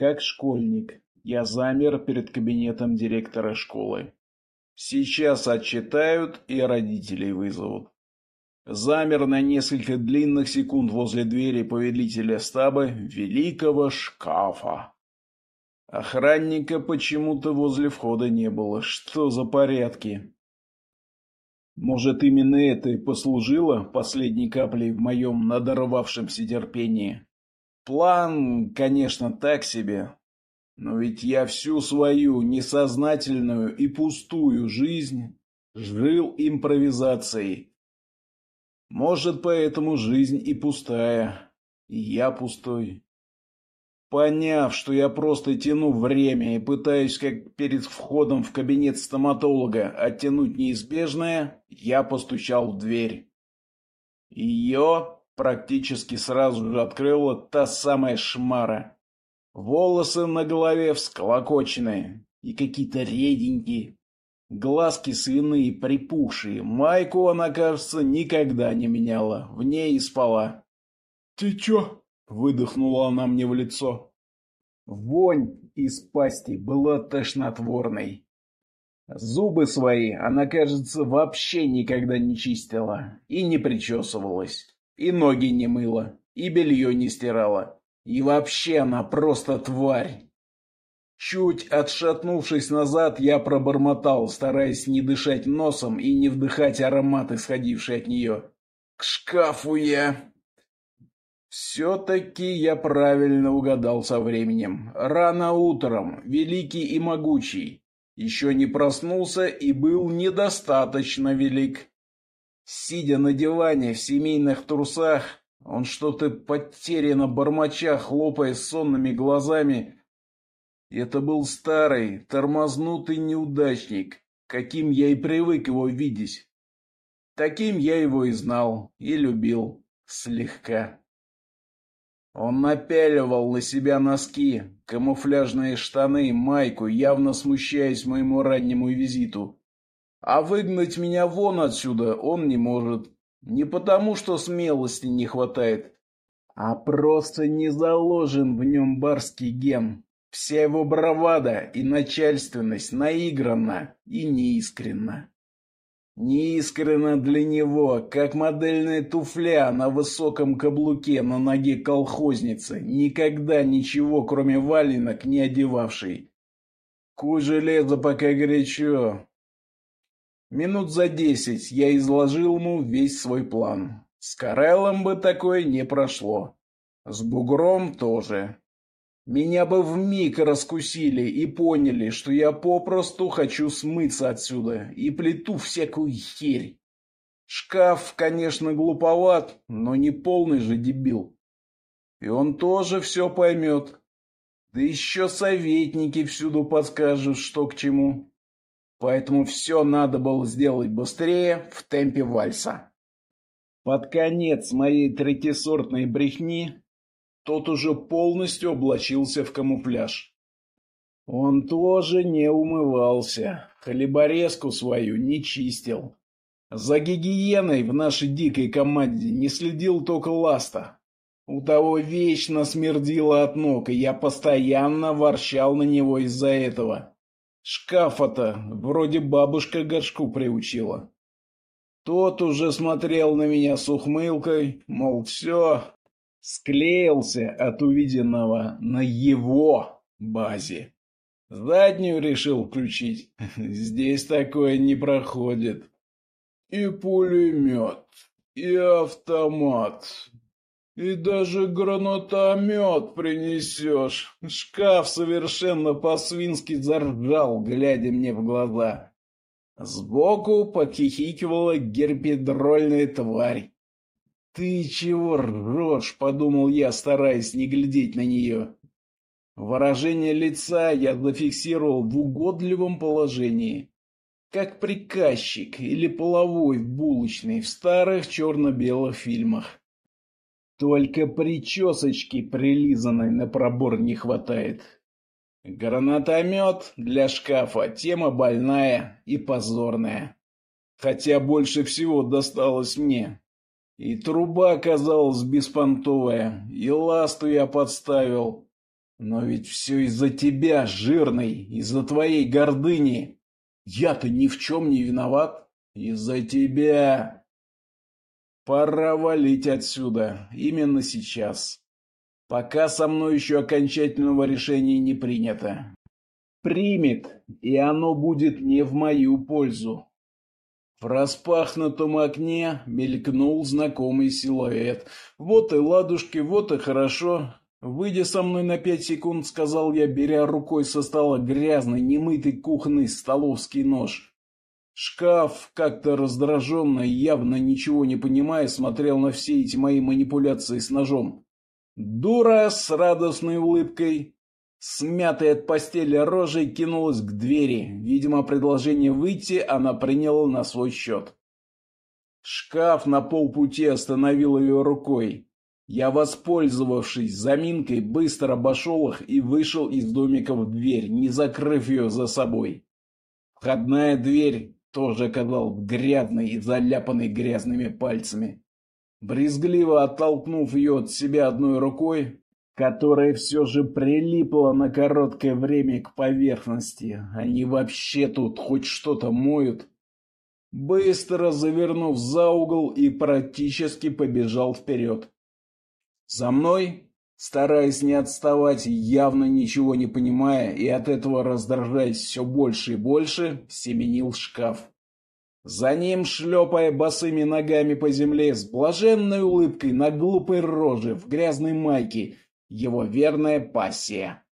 Как школьник, я замер перед кабинетом директора школы. Сейчас отчитают и родителей вызовут. Замер на несколько длинных секунд возле двери повелителя стаба великого шкафа. Охранника почему-то возле входа не было. Что за порядки? Может, именно это и послужило последней каплей в моем надорвавшемся терпении? План, конечно, так себе. Но ведь я всю свою несознательную и пустую жизнь жил импровизацией. Может, поэтому жизнь и пустая, и я пустой. Поняв, что я просто тяну время и пытаюсь, как перед входом в кабинет стоматолога, оттянуть неизбежное, я постучал в дверь. Ее практически сразу же открыла та самая шмара. Волосы на голове всколокоченные и какие-то реденькие. Глазки свиные, припухшие. Майку она, кажется, никогда не меняла. В ней и спала. «Ты чё?» — выдохнула она мне в лицо. Вонь из пасти была тошнотворной. Зубы свои она, кажется, вообще никогда не чистила и не причесывалась, и ноги не мыла, и белье не стирала. И вообще она просто тварь. Чуть отшатнувшись назад, я пробормотал, стараясь не дышать носом и не вдыхать аромат, исходивший от нее. К шкафу я. Все-таки я правильно угадал со временем. Рано утром, великий и могучий. Еще не проснулся и был недостаточно велик. Сидя на диване в семейных трусах, он что-то потерянно бормоча, хлопая сонными глазами. Это был старый, тормознутый неудачник, каким я и привык его видеть. Таким я его и знал, и любил слегка. Он напяливал на себя носки, камуфляжные штаны, майку, явно смущаясь моему раннему визиту. А выгнать меня вон отсюда он не может. Не потому, что смелости не хватает, а просто не заложен в нем барский ген. Вся его бравада и начальственность наигранна и неискренна. Неискренно для него, как модельная туфля на высоком каблуке на ноге колхозницы, никогда ничего, кроме валенок, не одевавшей. Куй железо пока горячо, Минут за десять я изложил ему весь свой план. С Кареллом бы такое не прошло. С Бугром тоже. Меня бы вмиг раскусили и поняли, что я попросту хочу смыться отсюда и плету всякую херь. Шкаф, конечно, глуповат, но не полный же дебил. И он тоже все поймет. Да еще советники всюду подскажут, что к чему. Поэтому все надо было сделать быстрее, в темпе вальса. Под конец моей третьесортной брехни тот уже полностью облачился в камуфляж. Он тоже не умывался, хлеборезку свою не чистил. За гигиеной в нашей дикой команде не следил только Ласта. У того вечно смердило от ног, и я постоянно ворчал на него из-за этого. Шкафа-то вроде бабушка горшку приучила. Тот уже смотрел на меня с ухмылкой, мол, все, склеился от увиденного на его базе. Заднюю решил включить. Здесь такое не проходит. И пулемет, и автомат, и даже гранатомет принесешь. Шкаф совершенно по-свински заржал, глядя мне в глаза. Сбоку подхихикивала герпедрольная тварь. «Ты чего ржешь?» — подумал я, стараясь не глядеть на нее. Выражение лица я зафиксировал в угодливом положении, как приказчик или половой в булочной в старых черно-белых фильмах. Только причесочки прилизанной на пробор не хватает. Гранатомет для шкафа тема больная и позорная. Хотя больше всего досталось мне. И труба оказалась беспонтовая, и ласту я подставил. Но ведь все из-за тебя, жирный, из-за твоей гордыни. Я-то ни в чем не виноват. Из-за тебя. Пора валить отсюда. Именно сейчас. Пока со мной еще окончательного решения не принято. Примет, и оно будет не в мою пользу. В распахнутом окне мелькнул знакомый силуэт. Вот и ладушки, вот и хорошо. Выйдя со мной на пять секунд, сказал я, беря рукой со стола грязный, немытый кухонный столовский нож. Шкаф, как-то раздраженно, явно ничего не понимая, смотрел на все эти мои манипуляции с ножом. Дура с радостной улыбкой Смятая от постели рожей кинулась к двери. Видимо, предложение выйти она приняла на свой счет. Шкаф на полпути остановил ее рукой. Я, воспользовавшись заминкой, быстро обошел их и вышел из домика в дверь, не закрыв ее за собой. Входная дверь тоже оказалась грязной и заляпанной грязными пальцами. Брезгливо оттолкнув ее от себя одной рукой, которая все же прилипла на короткое время к поверхности. Они вообще тут хоть что-то моют. Быстро завернув за угол и практически побежал вперед. За мной, стараясь не отставать, явно ничего не понимая и от этого раздражаясь все больше и больше, семенил шкаф. За ним, шлепая босыми ногами по земле, с блаженной улыбкой на глупой роже в грязной майке, его верная пассия.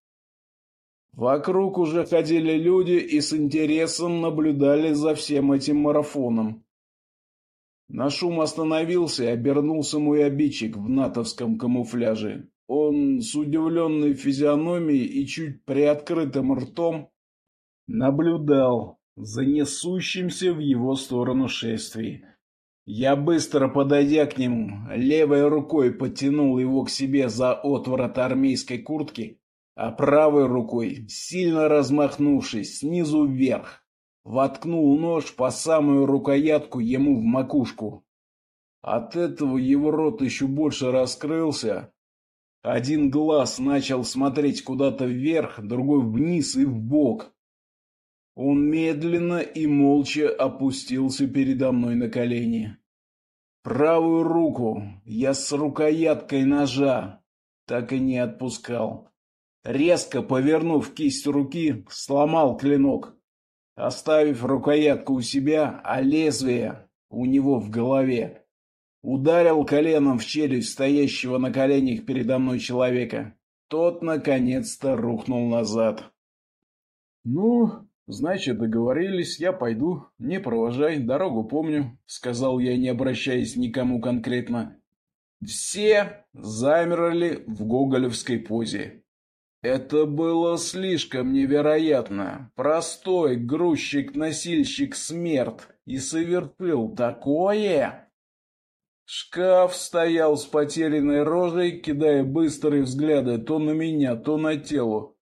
Вокруг уже ходили люди и с интересом наблюдали за всем этим марафоном. На шум остановился обернулся мой обидчик в натовском камуфляже. Он с удивленной физиономией и чуть приоткрытым ртом наблюдал за несущимся в его сторону шествием. Я быстро подойдя к нему, левой рукой подтянул его к себе за отворот армейской куртки, а правой рукой, сильно размахнувшись снизу вверх, воткнул нож по самую рукоятку ему в макушку. От этого его рот еще больше раскрылся. Один глаз начал смотреть куда-то вверх, другой вниз и вбок. Он медленно и молча опустился передо мной на колени. Правую руку я с рукояткой ножа так и не отпускал. Резко повернув кисть руки, сломал клинок, оставив рукоятку у себя, а лезвие у него в голове. Ударил коленом в челюсть стоящего на коленях передо мной человека. Тот наконец-то рухнул назад. «Ну, «Значит, договорились, я пойду. Не провожай, дорогу помню», — сказал я, не обращаясь никому конкретно. Все замерли в гоголевской позе. Это было слишком невероятно. Простой грузчик-носильщик смерть и совершил такое. Шкаф стоял с потерянной рожей, кидая быстрые взгляды то на меня, то на тело.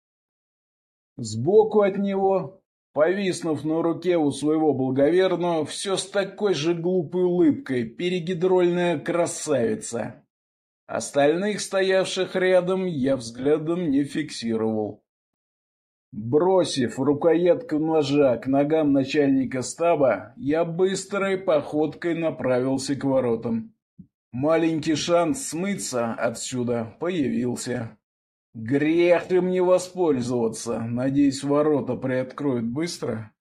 Сбоку от него Повиснув на руке у своего благоверного, все с такой же глупой улыбкой, перегидрольная красавица. Остальных, стоявших рядом, я взглядом не фиксировал. Бросив рукоятку ножа к ногам начальника стаба, я быстрой походкой направился к воротам. Маленький шанс смыться отсюда появился. Грех им не воспользоваться. Надеюсь, ворота приоткроют быстро.